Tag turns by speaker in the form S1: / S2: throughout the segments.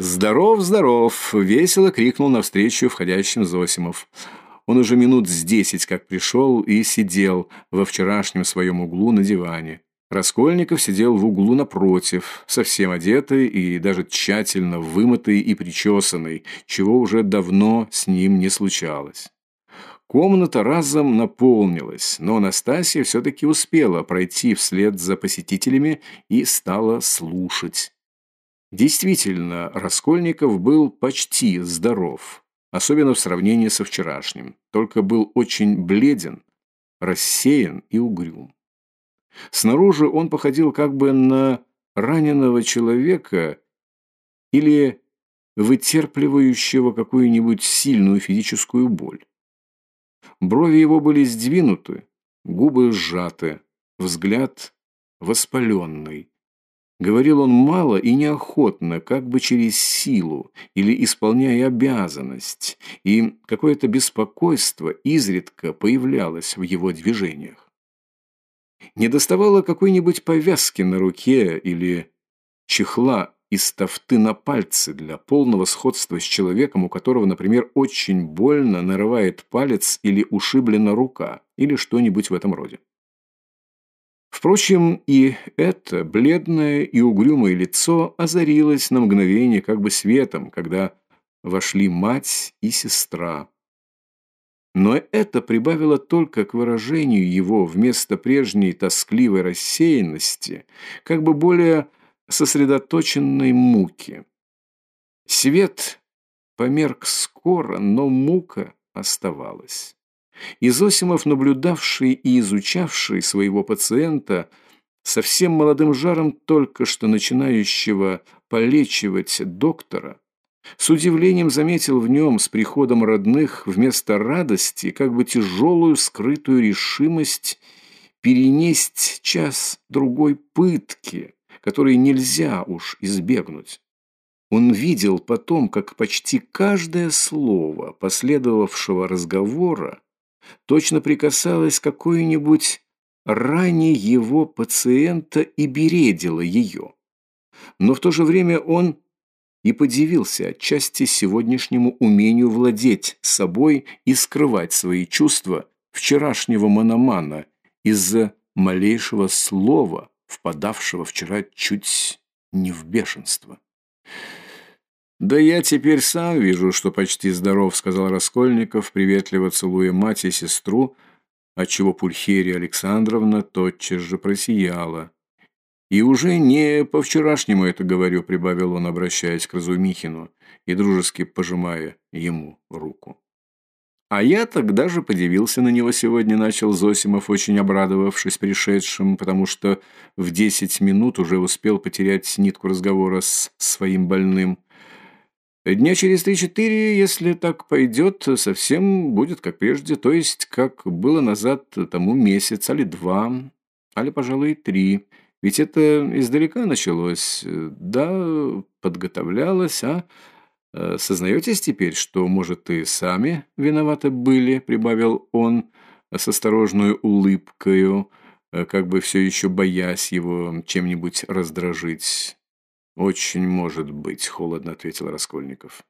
S1: «Здоров, здоров!» – весело крикнул навстречу входящим Зосимов. Он уже минут с десять как пришел и сидел во вчерашнем своем углу на диване. Раскольников сидел в углу напротив, совсем одетый и даже тщательно вымытый и причесанный, чего уже давно с ним не случалось. Комната разом наполнилась, но Анастасия все-таки успела пройти вслед за посетителями и стала слушать. Действительно, Раскольников был почти здоров, особенно в сравнении со вчерашним, только был очень бледен, рассеян и угрюм. Снаружи он походил как бы на раненого человека или вытерпливающего какую-нибудь сильную физическую боль. Брови его были сдвинуты, губы сжаты, взгляд воспаленный, Говорил он мало и неохотно, как бы через силу или исполняя обязанность, и какое-то беспокойство изредка появлялось в его движениях. Не доставало какой-нибудь повязки на руке или чехла из тафты на пальцы для полного сходства с человеком, у которого, например, очень больно нарывает палец или ушиблена рука, или что-нибудь в этом роде. Впрочем, и это бледное и угрюмое лицо озарилось на мгновение как бы светом, когда вошли мать и сестра. Но это прибавило только к выражению его вместо прежней тоскливой рассеянности, как бы более сосредоточенной муки. Свет померк скоро, но мука оставалась. Изосимов, наблюдавший и изучавший своего пациента, совсем молодым жаром только что начинающего полечивать доктора, с удивлением заметил в нем с приходом родных вместо радости как бы тяжелую скрытую решимость перенесть час-другой пытки, которые нельзя уж избегнуть. Он видел потом, как почти каждое слово последовавшего разговора точно прикасалась какой-нибудь ране его пациента и бередила ее. Но в то же время он и подивился отчасти сегодняшнему умению владеть собой и скрывать свои чувства вчерашнего мономана из-за малейшего слова, впадавшего вчера чуть не в бешенство. «Да я теперь сам вижу, что почти здоров», — сказал Раскольников, приветливо целуя мать и сестру, отчего Пульхерия Александровна тотчас же просияла. «И уже не по-вчерашнему это говорю», — прибавил он, обращаясь к Разумихину и дружески пожимая ему руку. «А я тогда же подивился на него сегодня», — начал Зосимов, очень обрадовавшись пришедшим, потому что в десять минут уже успел потерять нитку разговора с своим больным. Дня через три-четыре, если так пойдет, совсем будет как прежде, то есть как было назад тому месяц, али два, али, пожалуй, три. Ведь это издалека началось, да, подготовлялось, а... Сознаетесь теперь, что, может, и сами виноваты были, прибавил он с осторожной улыбкою, как бы все еще боясь его чем-нибудь раздражить. «Очень может быть», — холодно ответил Раскольников.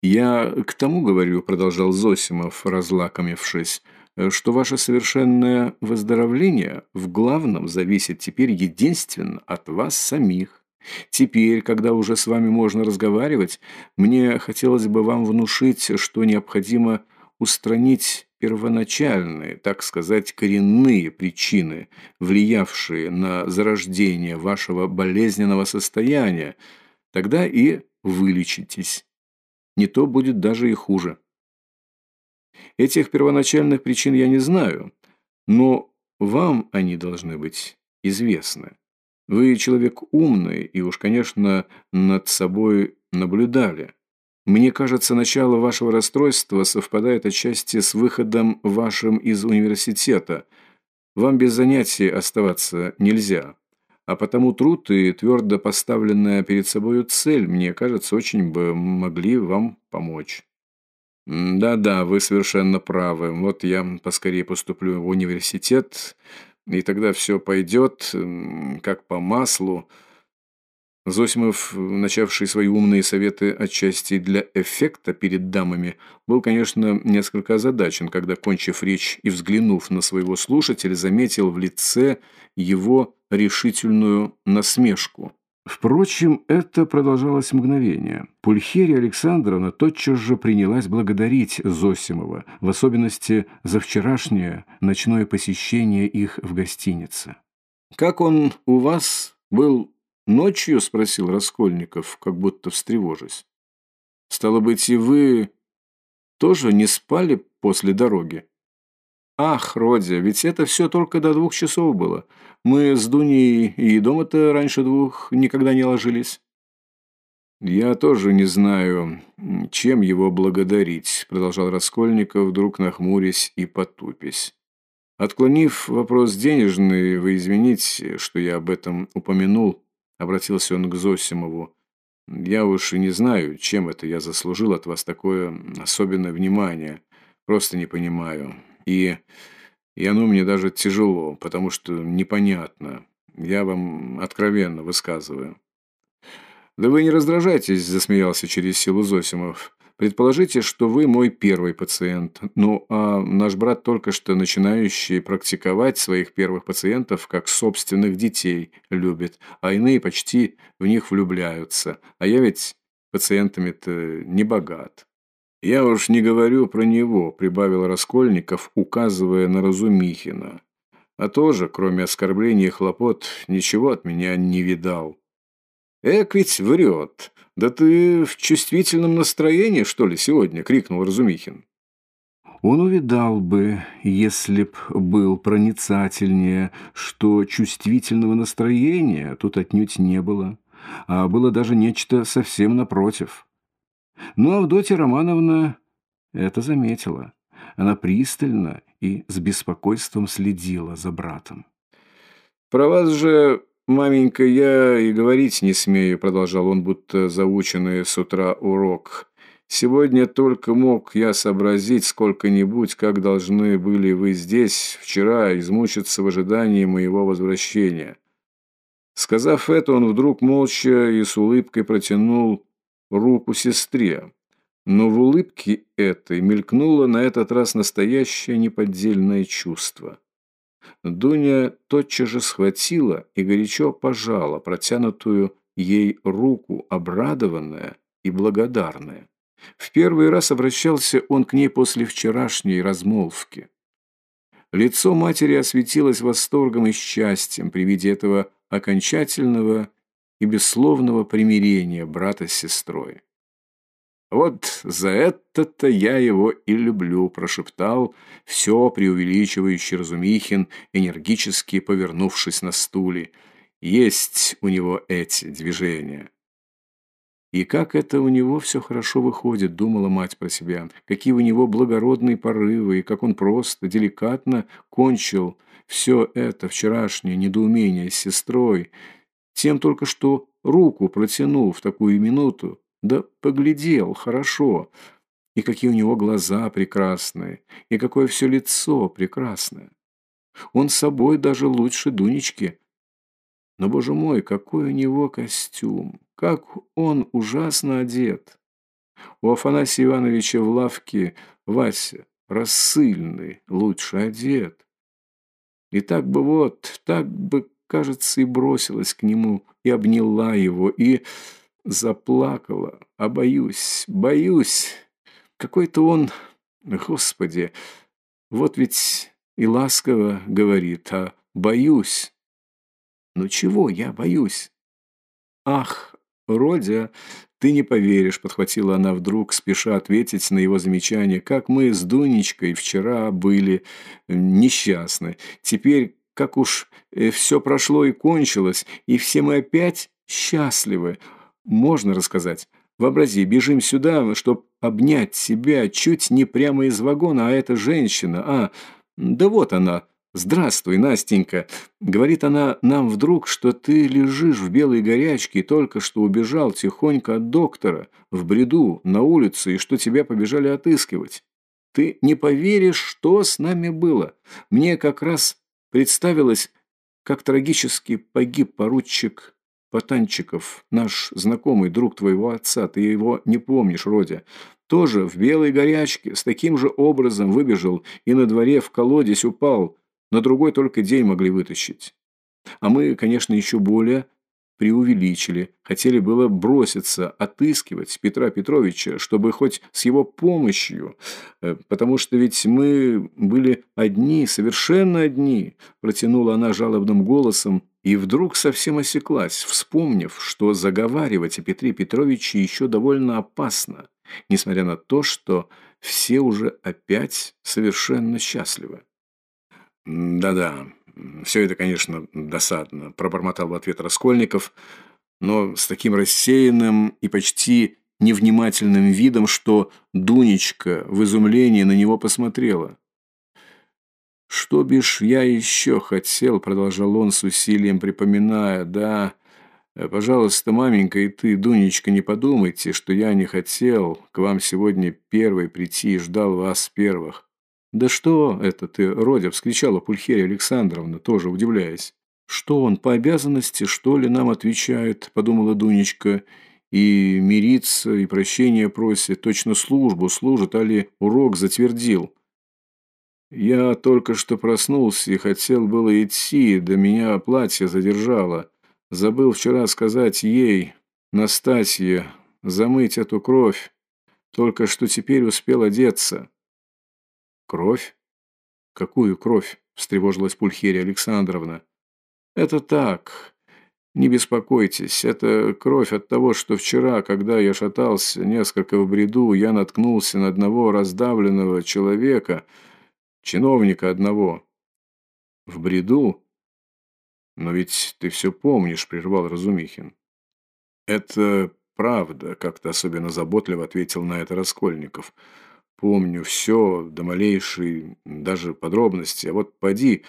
S1: «Я к тому говорю», — продолжал Зосимов, разлакомившись, «что ваше совершенное выздоровление в главном зависит теперь единственно от вас самих. Теперь, когда уже с вами можно разговаривать, мне хотелось бы вам внушить, что необходимо устранить первоначальные, так сказать, коренные причины, влиявшие на зарождение вашего болезненного состояния, тогда и вылечитесь. Не то будет даже и хуже. Этих первоначальных причин я не знаю, но вам они должны быть известны. Вы человек умный и уж, конечно, над собой наблюдали. Мне кажется, начало вашего расстройства совпадает отчасти с выходом вашим из университета. Вам без занятий оставаться нельзя. А потому труд и твердо поставленная перед собой цель, мне кажется, очень бы могли вам помочь. Да-да, вы совершенно правы. Вот я поскорее поступлю в университет, и тогда все пойдет как по маслу. Зосимов, начавший свои умные советы отчасти для эффекта перед дамами, был, конечно, несколько озадачен, когда, кончив речь и взглянув на своего слушателя, заметил в лице его решительную насмешку. Впрочем, это продолжалось мгновение. Пульхерия Александровна тотчас же принялась благодарить Зосимова, в особенности за вчерашнее ночное посещение их в гостинице. «Как он у вас был ночью?» – спросил Раскольников, как будто встревожась. «Стало быть, и вы тоже не спали после дороги?» «Ах, Родя, ведь это все только до двух часов было. Мы с Дуней и дома-то раньше двух никогда не ложились». «Я тоже не знаю, чем его благодарить», – продолжал Раскольников, вдруг нахмурясь и потупясь. Отклонив вопрос денежный, вы извините, что я об этом упомянул, обратился он к Зосимову. Я уж и не знаю, чем это я заслужил от вас такое особенное внимание. Просто не понимаю. И, и оно мне даже тяжело, потому что непонятно. Я вам откровенно высказываю. «Да вы не раздражайтесь», – засмеялся через силу Зосимов. «Предположите, что вы мой первый пациент. Ну, а наш брат только что начинающий практиковать своих первых пациентов как собственных детей любит, а иные почти в них влюбляются. А я ведь пациентами-то не богат». «Я уж не говорю про него», – прибавил Раскольников, указывая на Разумихина. «А тоже, кроме оскорблений и хлопот, ничего от меня не видал». «Эк ведь врет. Да ты в чувствительном настроении, что ли, сегодня?» – крикнул Разумихин.
S2: Он увидал бы, если б был проницательнее, что чувствительного настроения тут отнюдь не было, а было даже нечто совсем напротив. Но Авдотья Романовна это заметила. Она пристально и с беспокойством следила за братом.
S1: «Про вас же, маменька, я и говорить не смею», продолжал он, будто заученный с утра урок. «Сегодня только мог я сообразить сколько-нибудь, как должны были вы здесь вчера измучиться в ожидании моего возвращения». Сказав это, он вдруг молча и с улыбкой протянул руку сестре. Но в улыбке этой мелькнуло на этот раз настоящее неподдельное чувство. Дуня тотчас же схватила и горячо пожала протянутую ей руку, обрадованная и благодарная. В первый раз обращался он к ней после вчерашней размолвки. Лицо матери осветилось восторгом и счастьем при виде этого окончательного и бессловного примирения брата с сестрой. «Вот за это-то я его и люблю», – прошептал все преувеличивающий Разумихин, энергически повернувшись на стуле. «Есть у него эти движения». «И как это у него все хорошо выходит», – думала мать про себя. «Какие у него благородные порывы, и как он просто, деликатно кончил все это вчерашнее недоумение с сестрой, тем только что руку протянул в такую минуту, да поглядел хорошо, и какие у него глаза прекрасные, и какое все лицо прекрасное. Он собой даже лучше Дунечки. Но, боже мой, какой у него костюм, как он ужасно одет. У Афанасия Ивановича в лавке Вася рассыльный, лучше одет. И так бы вот, так бы кажется, и бросилась к нему, и обняла его, и заплакала. А боюсь, боюсь. Какой-то он, Господи, вот ведь и ласково говорит, а боюсь. Ну чего я боюсь? Ах, Родя, ты не поверишь, подхватила она вдруг, спеша ответить на его замечание, как мы с Дунечкой вчера были несчастны. Теперь как уж э, все прошло и кончилось, и все мы опять счастливы. Можно рассказать? Вообрази, бежим сюда, чтобы обнять себя чуть не прямо из вагона, а эта женщина, а, да вот она, «Здравствуй, Настенька!» Говорит она нам вдруг, что ты лежишь в белой горячке и только что убежал тихонько от доктора, в бреду, на улице, и что тебя побежали отыскивать. Ты не поверишь, что с нами было. Мне как раз представилось, как трагически погиб поручик Потанчиков, наш знакомый друг твоего отца, ты его не помнишь, Родя, тоже в белой горячке с таким же образом выбежал и на дворе в колодец упал, на другой только день могли вытащить. А мы, конечно, еще более преувеличили. Хотели было броситься, отыскивать Петра Петровича, чтобы хоть с его помощью, э, потому что ведь мы были одни, совершенно одни, протянула она жалобным голосом, и вдруг совсем осеклась, вспомнив, что заговаривать о Петре Петровиче еще довольно опасно, несмотря на то, что все уже опять совершенно счастливы. «Да-да, все это, конечно, досадно», – пробормотал в ответ Раскольников, но с таким рассеянным и почти невнимательным видом, что Дунечка в изумлении на него посмотрела. «Что бишь я еще хотел?» – продолжал он с усилием припоминая. «Да, пожалуйста, маменька и ты, Дунечка, не подумайте, что я не хотел к вам сегодня первой прийти и ждал вас первых. «Да что это ты, Родя?» – вскричала Пульхерия Александровна, тоже удивляясь. «Что он, по обязанности, что ли, нам отвечает?» – подумала Дунечка. «И мириться, и прощения просит, точно службу служит, али урок затвердил». «Я только что проснулся и хотел было идти, да меня платье задержало. Забыл вчера сказать ей, Настасье, замыть эту кровь. Только что теперь успел одеться».
S2: «Кровь? Какую кровь?» – встревожилась Пульхерия Александровна.
S1: «Это так. Не беспокойтесь. Это кровь от того, что вчера, когда я шатался несколько в бреду, я наткнулся на одного раздавленного человека, чиновника одного.
S2: В бреду? Но ведь ты все помнишь, прервал Разумихин.
S1: Это правда, как-то особенно заботливо ответил на это Раскольников. Помню все, до малейшей даже подробности. А вот поди,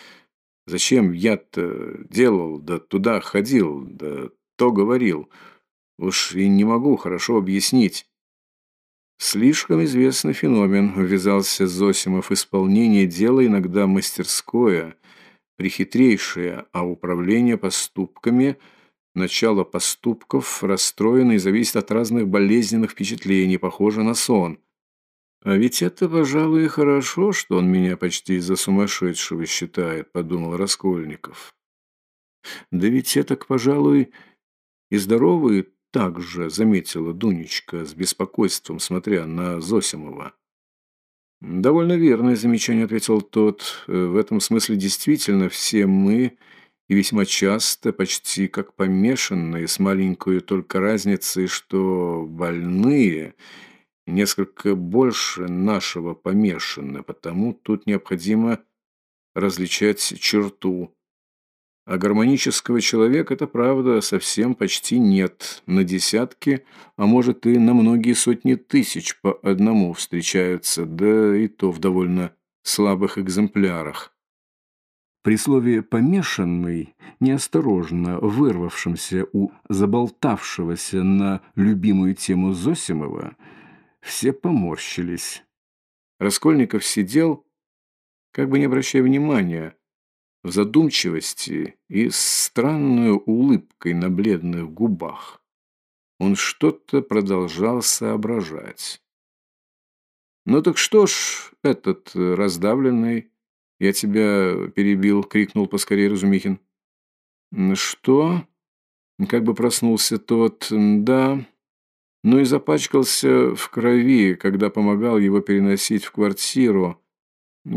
S1: зачем я-то делал, да туда ходил, да то говорил. Уж и не могу хорошо объяснить. Слишком известный феномен, ввязался Зосимов. Исполнение дела иногда мастерское, прихитрейшее, а управление поступками – Начало поступков расстроено и зависит от разных болезненных впечатлений, похоже на сон. «А ведь это, пожалуй, хорошо, что он меня почти за сумасшедшего считает», — подумал Раскольников. «Да ведь это, пожалуй, и здоровые так же», — заметила Дунечка с беспокойством, смотря на Зосимова. «Довольно верное замечание», — ответил тот. «В этом смысле действительно все мы, и весьма часто, почти как помешанные, с маленькой только разницей, что больные...» несколько больше нашего помешаны, потому тут необходимо различать черту. А гармонического человека, это правда, совсем почти нет. На десятки, а может и на многие сотни тысяч по одному встречаются, да и то в довольно слабых экземплярах.
S2: При слове «помешанный», неосторожно вырвавшемся у заболтавшегося на любимую тему Зосимова, все поморщились.
S1: Раскольников сидел, как бы не обращая внимания, в задумчивости и с странной улыбкой на бледных губах. Он что-то продолжал соображать. «Ну так что ж, этот раздавленный, я тебя перебил», — крикнул поскорее Разумихин. «Что?» Как бы проснулся тот. «Да, но и запачкался в крови, когда помогал его переносить в квартиру.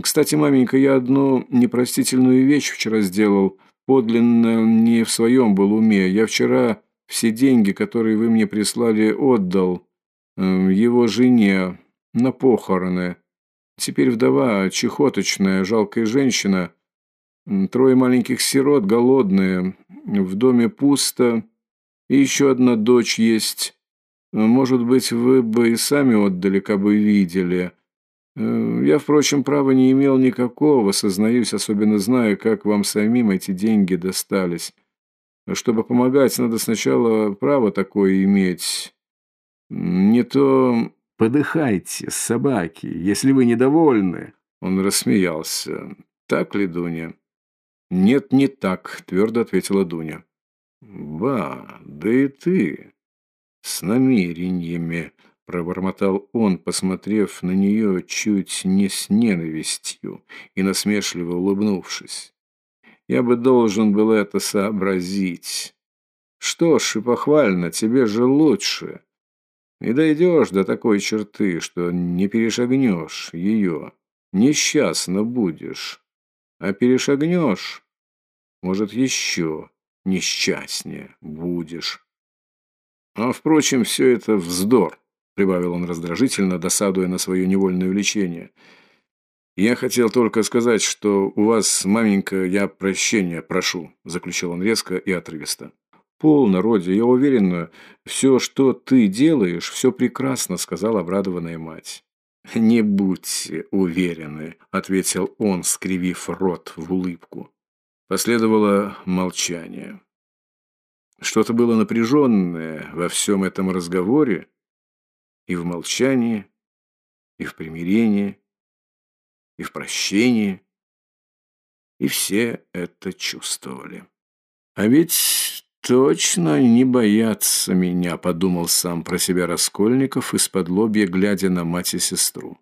S1: Кстати, маменька, я одну непростительную вещь вчера сделал. Подлинно не в своем был уме. Я вчера все деньги, которые вы мне прислали, отдал э, его жене на похороны. Теперь вдова, чехоточная, жалкая женщина. Трое маленьких сирот, голодные. В доме пусто. И еще одна дочь есть. Может быть, вы бы и сами отдали, кабы видели. Э, я, впрочем, права не имел никакого, сознаюсь, особенно зная, как вам самим эти деньги достались. Чтобы помогать, надо сначала право такое иметь. Не то...
S2: Подыхайте, собаки, если вы недовольны.
S1: Он рассмеялся. Так ли, Дуня? Нет, не так, твердо ответила Дуня. Ба, да и ты с намерениями, пробормотал он, посмотрев на нее чуть не с ненавистью и насмешливо улыбнувшись. Я бы должен был это сообразить. Что ж, и похвально, тебе же лучше. Не дойдешь до такой черты, что не перешагнешь ее. Несчастно будешь. А перешагнешь, может, еще несчастнее будешь. А, впрочем, все это вздор, прибавил он раздражительно, досадуя на свое невольное увлечение. «Я хотел только сказать, что у вас, маменька, я прощения прошу», – заключил он резко и отрывисто. «Полно, Роди, я уверена, все, что ты делаешь, все прекрасно», – сказала обрадованная мать. «Не будьте уверены», – ответил он, скривив рот в улыбку. Последовало молчание. Что-то было напряженное во всем этом разговоре, и в молчании, и в примирении, и в прощении. И все это чувствовали. А ведь точно не боятся меня, подумал сам про себя Раскольников из-под лобья, глядя на мать и сестру.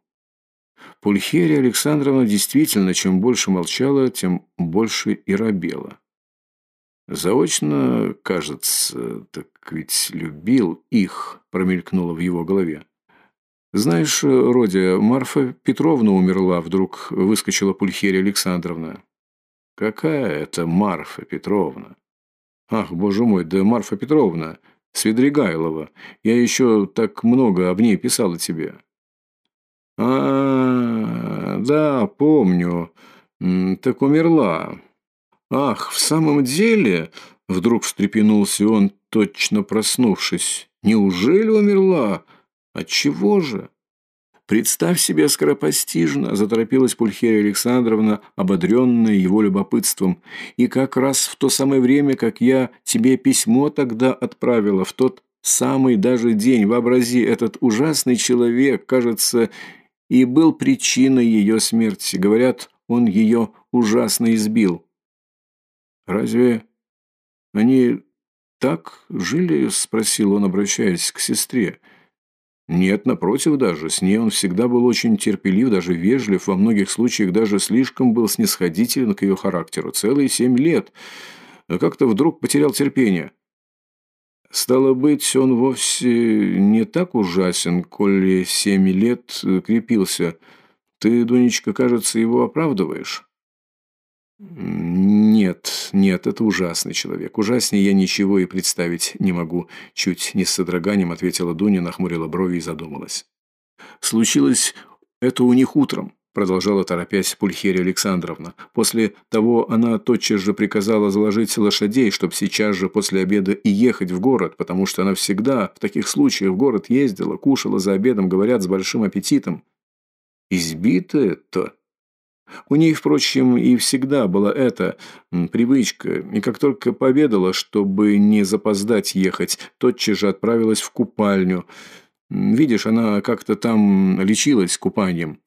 S1: Пульхерия Александровна действительно, чем больше молчала, тем больше и робела. Заочно, кажется, так ведь любил их, промелькнуло в его голове. «Знаешь, Родя, Марфа Петровна умерла», — вдруг выскочила Пульхерия Александровна. «Какая это Марфа Петровна?» «Ах, боже мой, да Марфа Петровна, Свидригайлова. Я еще так много об ней писала тебе». «А, да, помню. Так умерла. Ах, в самом деле...» Вдруг встрепенулся он, точно проснувшись. «Неужели умерла?» Отчего же? Представь себе скоропостижно, заторопилась Пульхерия Александровна, ободренная его любопытством. И как раз в то самое время, как я тебе письмо тогда отправила, в тот самый даже день, вообрази, этот ужасный человек, кажется, и был причиной ее смерти. Говорят, он ее ужасно избил. Разве они так жили? Спросил он, обращаясь к сестре. Нет, напротив даже, с ней он всегда был очень терпелив, даже вежлив, во многих случаях даже слишком был снисходителен к ее характеру. Целые семь лет. Но как-то вдруг потерял терпение. Стало быть, он вовсе не так ужасен, коли семь лет крепился. Ты, Дунечка, кажется, его оправдываешь? «Нет, нет, это ужасный человек. Ужаснее я ничего и представить не могу», – чуть не с содроганием ответила Дуня, нахмурила брови и задумалась. «Случилось это у них утром», – продолжала торопясь Пульхерия Александровна. «После того она тотчас же приказала заложить лошадей, чтобы сейчас же после обеда и ехать в город, потому что она всегда в таких случаях в город ездила, кушала за обедом, говорят, с большим аппетитом». «Избитая-то?» У ней, впрочем, и всегда была эта привычка, и как только пообедала, чтобы не запоздать ехать, тотчас же отправилась в купальню. Видишь, она как-то там лечилась купанием.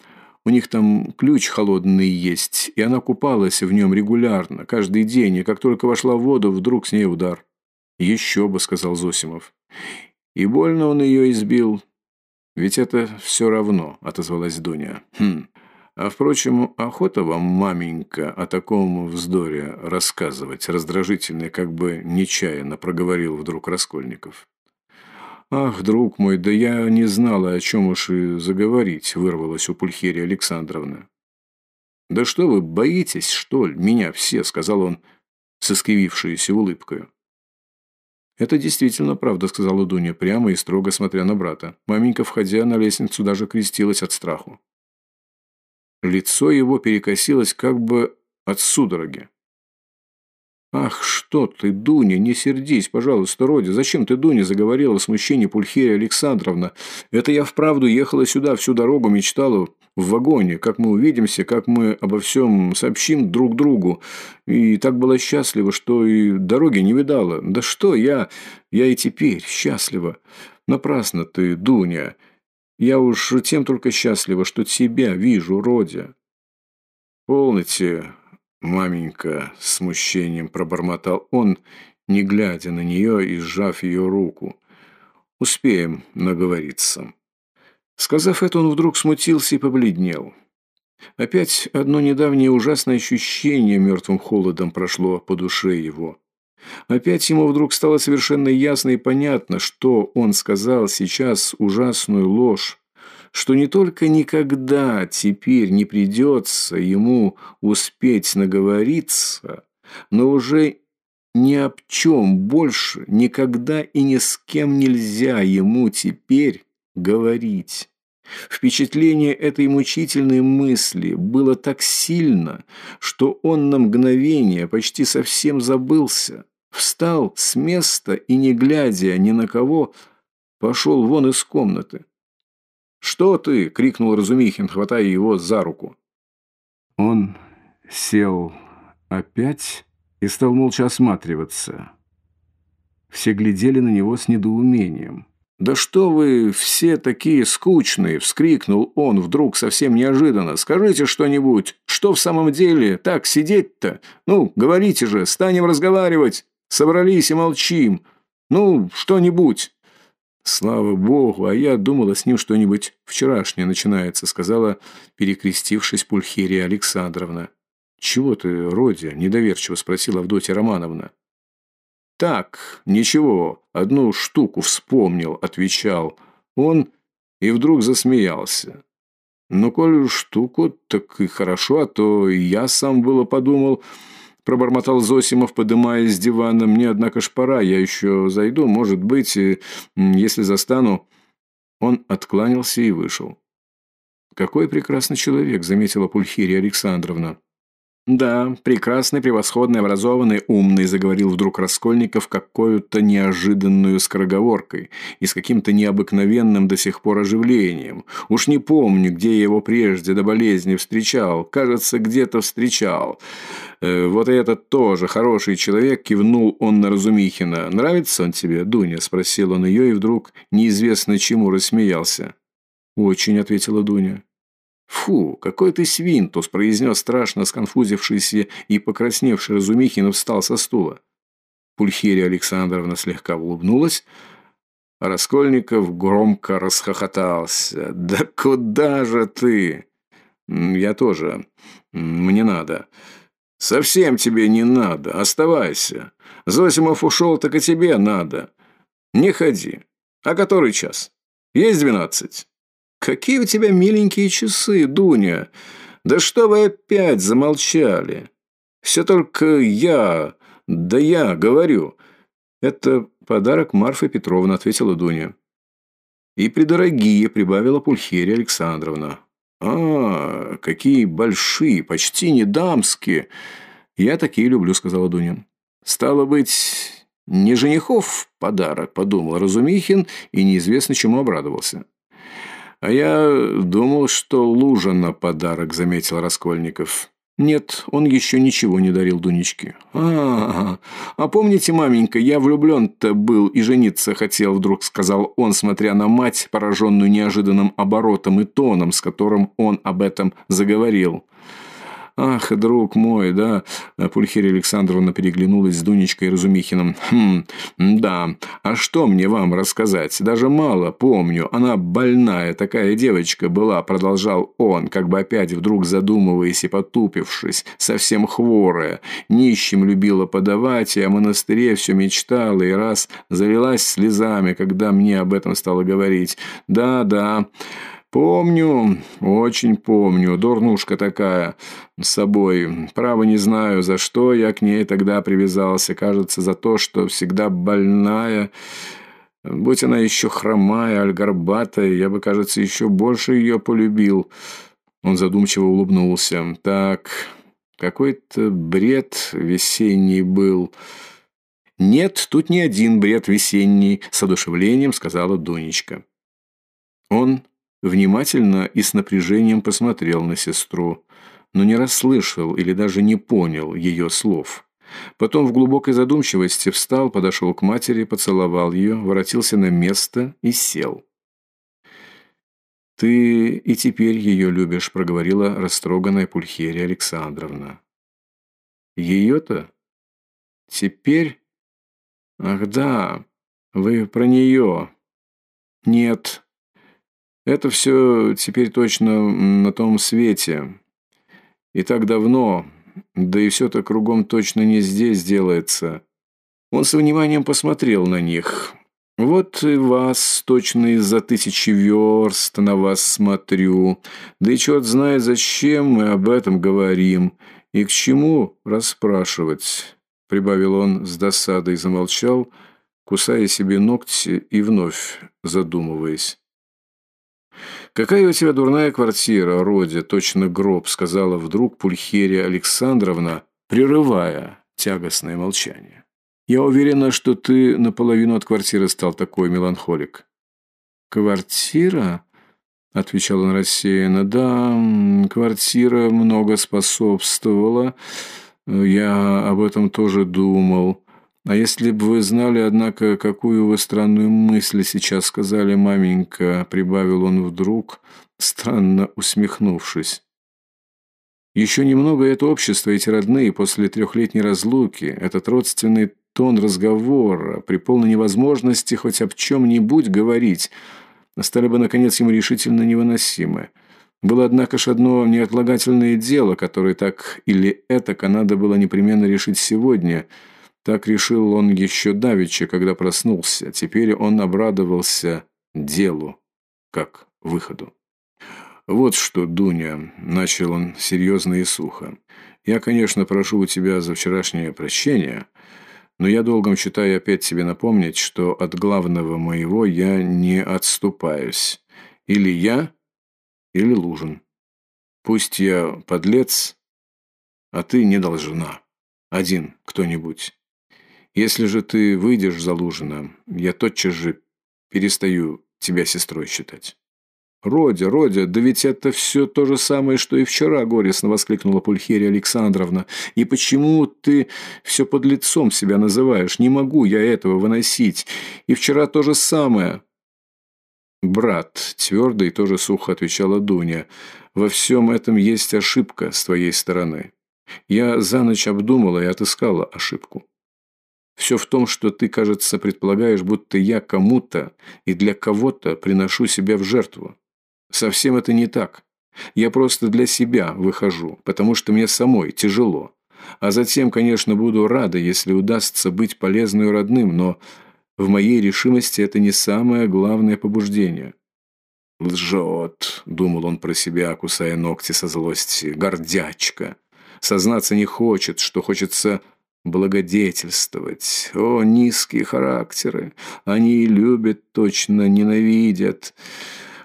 S1: У них там ключ холодный есть, и она купалась в нем регулярно, каждый день, и как только вошла в воду, вдруг с ней удар. «Еще бы», — сказал Зосимов. «И больно он ее избил». «Ведь это все равно», — отозвалась Дуня. «Хм, а, впрочем, охота вам, маменька, о таком вздоре рассказывать, раздражительно, как бы нечаянно проговорил вдруг Раскольников. «Ах, друг мой, да я не знала, о чем уж и заговорить», — вырвалась у Пульхерии Александровны. «Да что вы, боитесь, что ли, меня все?» — сказал он с искривившейся улыбкой. «Это действительно правда», — сказала Дуня, прямо и строго смотря на брата. Маменька, входя на лестницу, даже крестилась от страху. Лицо его перекосилось как бы от судороги. «Ах, что ты, Дуня, не сердись, пожалуйста, Родя. Зачем ты, Дуня, заговорила в смущении Пульхерия Александровна? Это я вправду ехала сюда всю дорогу, мечтала в вагоне, как мы увидимся, как мы обо всем сообщим друг другу. И так была счастлива, что и дороги не видала. Да что я, я и теперь счастлива. Напрасно ты, Дуня. Я уж тем только счастлива, что тебя вижу, Родя. Полноте, маменька, смущением пробормотал он не глядя на нее и сжав ее руку. «Успеем наговориться». Сказав это, он вдруг смутился и побледнел. Опять одно недавнее ужасное ощущение мертвым холодом прошло по душе его. Опять ему вдруг стало совершенно ясно и понятно, что он сказал сейчас ужасную ложь, что не только никогда теперь не придется ему успеть наговориться, но уже ни об чем больше никогда и ни с кем нельзя ему теперь говорить. Впечатление этой мучительной мысли было так сильно, что он на мгновение почти совсем забылся, встал с места и, не глядя ни на кого, пошел вон из комнаты. «Что ты?» — крикнул Разумихин, хватая его за руку.
S2: Он сел опять и стал молча осматриваться. Все глядели на него с недоумением.
S1: «Да что вы все такие скучные!» — вскрикнул он вдруг совсем неожиданно. «Скажите что-нибудь! Что в самом деле? Так сидеть-то? Ну, говорите же, станем разговаривать! Собрались и молчим! Ну, что-нибудь!» «Слава богу, а я думала, с ним что-нибудь вчерашнее начинается», — сказала, перекрестившись Пульхерия Александровна. «Чего ты, Родя?» – недоверчиво спросила Авдотья Романовна. «Так, ничего, одну штуку вспомнил», – отвечал он и вдруг засмеялся. «Ну, коль штуку, так и хорошо, а то я сам было подумал», – пробормотал Зосимов, подымаясь с дивана. «Мне, однако ж, пора, я еще зайду, может быть, если застану». Он откланялся и вышел. «Какой прекрасный человек», – заметила Пульхирия Александровна. «Да, прекрасный, превосходный, образованный, умный», – заговорил вдруг Раскольников какой-то неожиданную скороговоркой и с каким-то необыкновенным до сих пор оживлением. Уж не помню, где я его прежде до болезни встречал. Кажется, где-то встречал. Э, вот этот тоже хороший человек, кивнул он на Разумихина. «Нравится он тебе, Дуня?» – спросил он ее и вдруг неизвестно чему рассмеялся. «Очень», – ответила Дуня. «Фу, какой ты свинтус!» – произнес страшно сконфузившийся и покрасневший Разумихин встал со стула. Пульхерия Александровна слегка улыбнулась, Раскольников громко расхохотался. «Да куда же ты?» «Я тоже. Мне надо». «Совсем тебе не надо. Оставайся. Зосимов ушел, так и тебе надо. Не ходи. А который час? Есть двенадцать?» «Какие у тебя миленькие часы, Дуня! Да что вы опять замолчали? Все только я, да я говорю». «Это подарок Марфы Петровны», — ответила Дуня. «И придорогие», — прибавила Пульхерия Александровна. «А, какие большие, почти не дамские!» «Я такие люблю», — сказала Дуня. «Стало быть, не женихов подарок», — подумал Разумихин и неизвестно чему обрадовался. «А я думал, что лужа на подарок», — заметил Раскольников. «Нет, он еще ничего не дарил Дунечке». А, -а, -а. а помните, маменька, я влюблен-то был и жениться хотел», — вдруг сказал он, смотря на мать, пораженную неожиданным оборотом и тоном, с которым он об этом заговорил. «Ах, друг мой, да...» Пульхерия Александровна переглянулась с Дунечкой Разумихиным. «Хм, да. А что мне вам рассказать? Даже мало помню. Она больная такая девочка была», продолжал он, как бы опять вдруг задумываясь и потупившись, совсем хворая. Нищим любила подавать, и о монастыре все мечтала, и раз залилась слезами, когда мне об этом стала говорить. «Да, да...» Помню, очень помню, дурнушка такая с собой. Право не знаю, за что я к ней тогда привязался. Кажется, за то, что всегда больная. Будь она еще хромая, аль горбатая, я бы, кажется, еще больше ее полюбил. Он задумчиво улыбнулся. Так, какой-то бред весенний был. «Нет, тут не один бред весенний», — с одушевлением сказала Дунечка. Он внимательно и с напряжением посмотрел на сестру, но не расслышал или даже не понял ее слов. Потом в глубокой задумчивости встал, подошел к матери, поцеловал ее, воротился на место и сел. «Ты и теперь ее любишь», — проговорила растроганная Пульхерия Александровна. «Ее-то? Теперь?» Ах да, вы про нее. Нет, это все теперь точно на том свете. И так давно, да и все-то кругом точно не здесь делается. Он с вниманием посмотрел на них. Вот и вас точно из-за тысячи верст на вас смотрю. Да и черт знает, зачем мы об этом говорим. И к чему расспрашивать?» Прибавил он с досадой замолчал, кусая себе ногти и вновь задумываясь. «Какая у тебя дурная квартира, Родя, точно гроб», сказала вдруг Пульхерия Александровна, прерывая тягостное молчание. «Я уверена, что ты наполовину от квартиры стал такой меланхолик». «Квартира?» — отвечал он рассеянно. «Да, квартира много способствовала. Я об этом тоже думал». А если бы вы знали, однако, какую вы странную мысль сейчас сказали, маменька, прибавил он вдруг, странно усмехнувшись. Еще немного это общество, эти родные, после трехлетней разлуки, этот родственный тон разговора, при полной невозможности хоть об чем-нибудь говорить, стали бы, наконец, ему решительно невыносимы. Было, однако ж, одно неотлагательное дело, которое так или этак надо было непременно решить сегодня – так решил он еще давеча, когда проснулся. Теперь он обрадовался делу, как выходу. «Вот что, Дуня», — начал он серьезно и сухо, — «я, конечно, прошу у тебя за вчерашнее прощение, но я долгом считаю опять тебе напомнить, что от главного моего я не отступаюсь. Или я, или Лужин. Пусть я подлец, а ты не должна. Один кто-нибудь. Если же ты выйдешь за Лужина, я тотчас же перестаю тебя сестрой считать». «Родя, Родя, да ведь это все то же самое, что и вчера», — горестно воскликнула Пульхерия Александровна. «И почему ты все под лицом себя называешь? Не могу я этого выносить. И вчера то же самое». «Брат», — твердо и тоже сухо отвечала Дуня, — «во всем этом есть ошибка с твоей стороны. Я за ночь обдумала и отыскала ошибку. Все в том, что ты, кажется, предполагаешь, будто я кому-то и для кого-то приношу себя в жертву. Совсем это не так. Я просто для себя выхожу, потому что мне самой тяжело. А затем, конечно, буду рада, если удастся быть полезной родным, но в моей решимости это не самое главное побуждение. «Лжет», — думал он про себя, кусая ногти со злости, — «гордячка». Сознаться не хочет, что хочется благодетельствовать. О, низкие характеры! Они любят, точно ненавидят.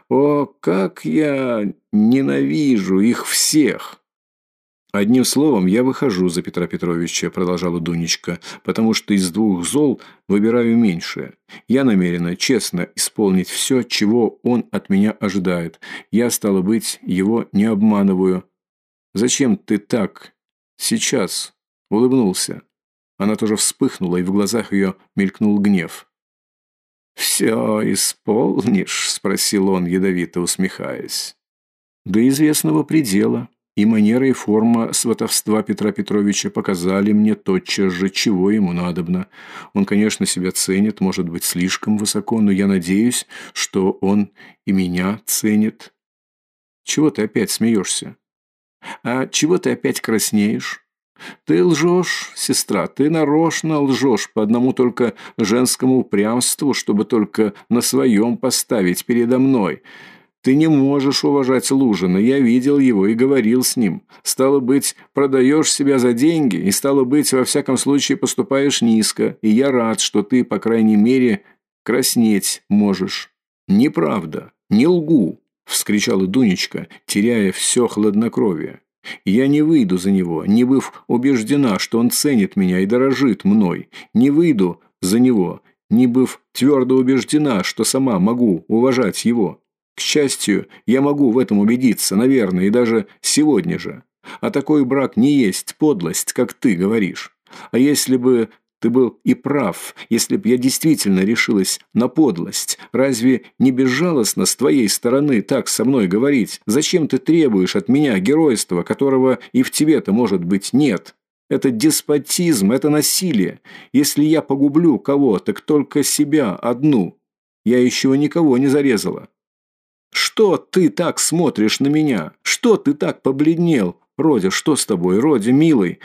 S1: О, как я ненавижу их всех! «Одним словом, я выхожу за Петра Петровича», – продолжала Дунечка, «потому что из двух зол выбираю меньшее. Я намерена честно исполнить все, чего он от меня ожидает. Я, стало быть, его не обманываю. Зачем ты так? Сейчас?» – улыбнулся. Она тоже вспыхнула, и в глазах ее мелькнул гнев. «Все исполнишь?» – спросил он, ядовито усмехаясь. «До известного предела, и манера и форма сватовства Петра Петровича показали мне тотчас же, чего ему надобно. Он, конечно, себя ценит, может быть, слишком высоко, но я надеюсь, что он и меня ценит. Чего ты опять смеешься? А чего ты опять краснеешь? Ты лжешь, сестра, ты нарочно лжешь по одному только женскому упрямству, чтобы только на своем поставить передо мной. Ты не можешь уважать Лужина, я видел его и говорил с ним. Стало быть, продаешь себя за деньги, и стало быть, во всяком случае поступаешь низко, и я рад, что ты, по крайней мере, краснеть можешь. Неправда, не лгу, вскричала Дунечка, теряя все хладнокровие. Я не выйду за него, не быв убеждена, что он ценит меня и дорожит мной. Не выйду за него, не быв твердо убеждена, что сама могу уважать его. К счастью, я могу в этом убедиться, наверное, и даже сегодня же. А такой брак не есть подлость, как ты говоришь. А если бы ты был и прав, если б я действительно решилась на подлость. Разве не безжалостно с твоей стороны так со мной говорить? Зачем ты требуешь от меня геройства, которого и в тебе-то, может быть, нет? Это деспотизм, это насилие. Если я погублю кого, так только себя одну. Я еще никого не зарезала. Что ты так смотришь на меня? Что ты так побледнел? Родя, что с тобой, Родя, милый?»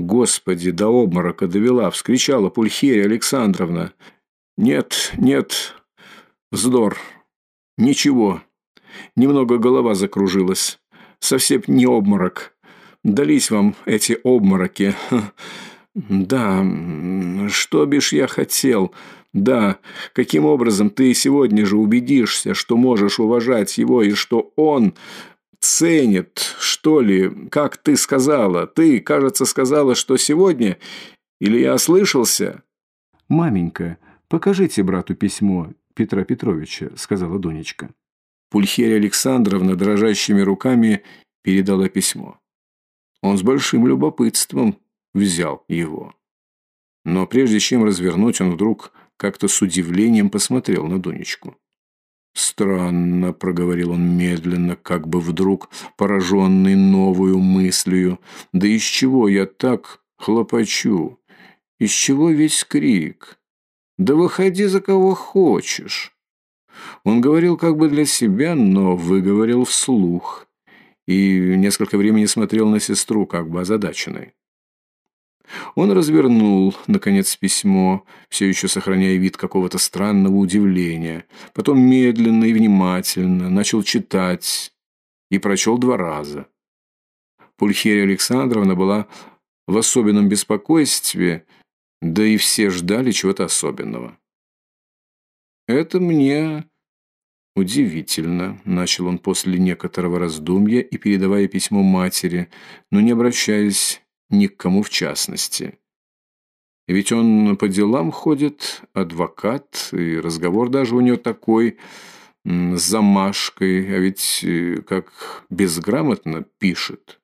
S1: «Господи, до обморока довела!» — вскричала Пульхерия Александровна. «Нет, нет, вздор, ничего. Немного голова закружилась. Совсем не обморок. Дались вам эти обмороки. Да, что бишь я хотел? Да, каким образом ты сегодня же убедишься, что можешь уважать его и что он ценит, что ли, как ты сказала? Ты, кажется, сказала, что сегодня... Или я ослышался?»
S2: «Маменька, покажите брату письмо Петра Петровича», — сказала Донечка.
S1: Пульхерия Александровна дрожащими руками передала письмо. Он с большим любопытством взял его. Но прежде чем развернуть, он вдруг как-то с удивлением посмотрел на Донечку. «Странно», — проговорил он медленно, как бы вдруг пораженный новую мыслью. «Да из чего я так хлопочу? Из чего весь крик? Да выходи за кого хочешь». Он говорил как бы для себя, но выговорил вслух. И несколько времени смотрел на сестру, как бы озадаченной. Он развернул, наконец, письмо, все еще сохраняя вид какого-то странного удивления. Потом медленно и внимательно начал читать и прочел два раза. Пульхерия Александровна была в особенном беспокойстве, да и все ждали чего-то особенного. «Это мне удивительно», — начал он после некоторого раздумья и передавая письмо матери, но не обращаясь ни к кому в частности. Ведь он по делам ходит, адвокат, и разговор даже у него такой, с замашкой, а ведь э, как безграмотно пишет.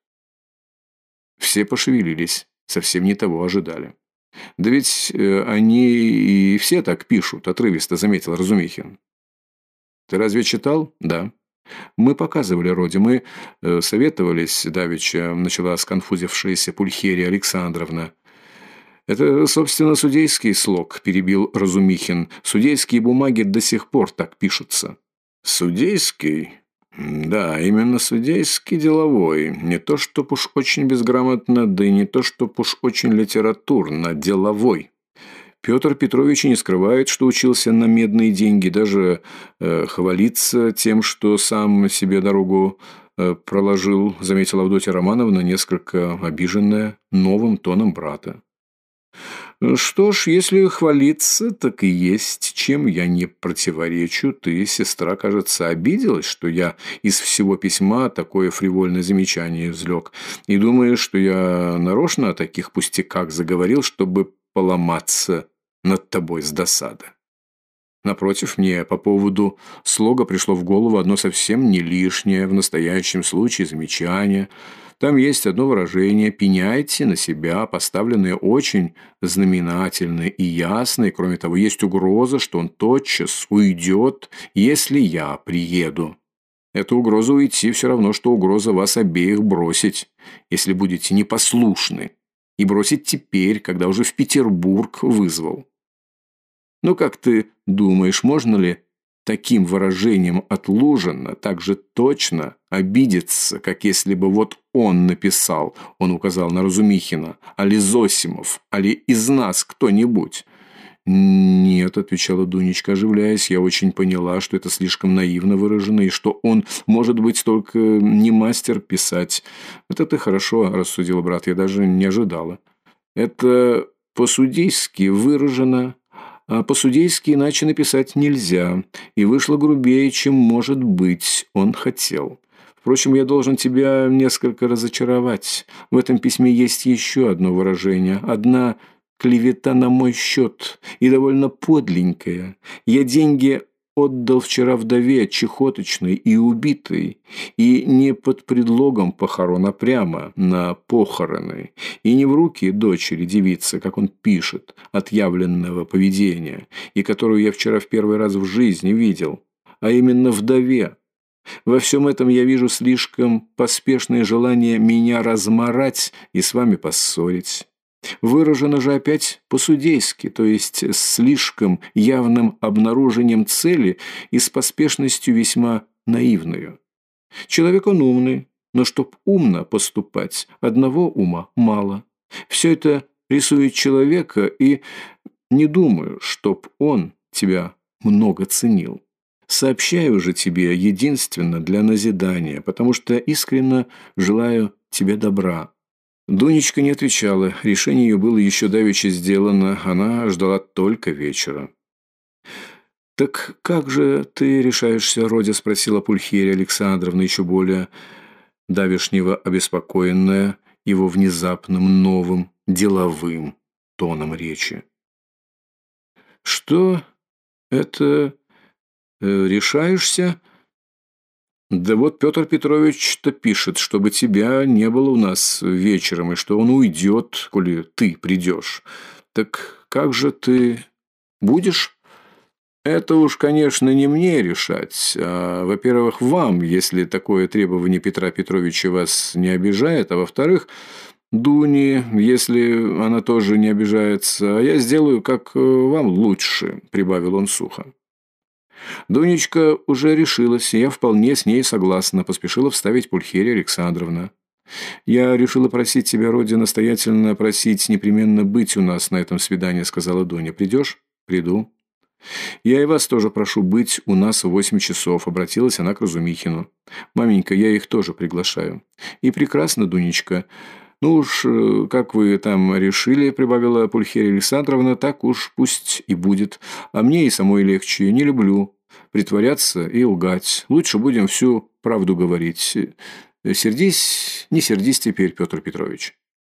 S1: Все пошевелились, совсем не того ожидали. Да ведь э, они и все так пишут, отрывисто заметил Разумихин. Ты разве читал? Да. Мы показывали Роде, мы э, советовались, давеча начала сконфузившаяся Пульхерия Александровна. Это, собственно, судейский слог, перебил Разумихин. Судейские бумаги до сих пор так пишутся. Судейский? Да, именно судейский деловой. Не то, что уж очень безграмотно, да и не то, что уж очень литературно, деловой. Петр Петрович не скрывает, что учился на медные деньги, даже э, хвалится тем, что сам себе дорогу э, проложил, заметила Авдотья Романовна, несколько обиженная новым тоном брата. «Что ж, если хвалиться, так и есть, чем я не противоречу. Ты, сестра, кажется, обиделась, что я из всего письма такое фривольное замечание извлек, и думаешь, что я нарочно о таких пустяках заговорил, чтобы поломаться над тобой с досады. Напротив, мне по поводу слога пришло в голову одно совсем не лишнее, в настоящем случае замечание. Там есть одно выражение «пеняйте на себя», поставленное очень знаменательно и ясно, и кроме того, есть угроза, что он тотчас уйдет, если я приеду. Эта угроза уйти все равно, что угроза вас обеих бросить, если будете непослушны и бросить теперь, когда уже в Петербург вызвал. Ну как ты думаешь, можно ли таким выражением от Лужина так же точно обидеться, как если бы вот он написал, он указал на Разумихина, али Зосимов, али из нас кто-нибудь? «Нет», — отвечала Дунечка, оживляясь, — «я очень поняла, что это слишком наивно выражено, и что он, может быть, только не мастер писать. Это ты хорошо рассудила, брат, я даже не ожидала». Это по-судейски выражено, а по-судейски иначе написать нельзя, и вышло грубее, чем, может быть, он хотел. Впрочем, я должен тебя несколько разочаровать. В этом письме есть еще одно выражение, одна клевета на мой счет, и довольно подленькая. Я деньги отдал вчера вдове чехоточной и убитой, и не под предлогом похорон, а прямо на похороны, и не в руки дочери девицы, как он пишет, отъявленного поведения, и которую я вчера в первый раз в жизни видел, а именно вдове. Во всем этом я вижу слишком поспешное желание меня разморать и с вами поссорить. Выражено же опять по-судейски, то есть с слишком явным обнаружением цели и с поспешностью весьма наивную. Человек он умный, но чтоб умно поступать, одного ума мало. Все это рисует человека, и не думаю, чтоб он тебя много ценил. Сообщаю же тебе единственно для назидания, потому что искренне желаю тебе добра. Дунечка не отвечала, решение ее было еще давеча сделано, она ждала только вечера. «Так как же ты решаешься, Родя?» – спросила Пульхерия Александровна, еще более давешнего обеспокоенная его внезапным новым деловым тоном речи. «Что это э, решаешься?» «Да вот Петр Петрович-то пишет, чтобы тебя не было у нас вечером, и что он уйдет, коли ты придешь. Так как же ты будешь?» Это уж, конечно, не мне решать, а, во-первых, вам, если такое требование Петра Петровича вас не обижает, а во-вторых, Дуни, если она тоже не обижается, а я сделаю, как э, вам лучше», – прибавил он сухо. Дунечка уже решилась, и я вполне с ней согласна, поспешила вставить Пульхерия Александровна. «Я решила просить тебя, Роди, настоятельно просить непременно быть у нас на этом свидании», – сказала Дуня. «Придешь?» «Приду». «Я и вас тоже прошу быть у нас в восемь часов», – обратилась она к Разумихину. «Маменька, я их тоже приглашаю». «И прекрасно, Дунечка. Ну уж, э, как вы там решили», – прибавила Пульхерия Александровна, – «так уж пусть и будет. А мне и самой легче. Не люблю притворяться и лгать. Лучше будем всю правду говорить. Сердись, не сердись теперь, Петр Петрович».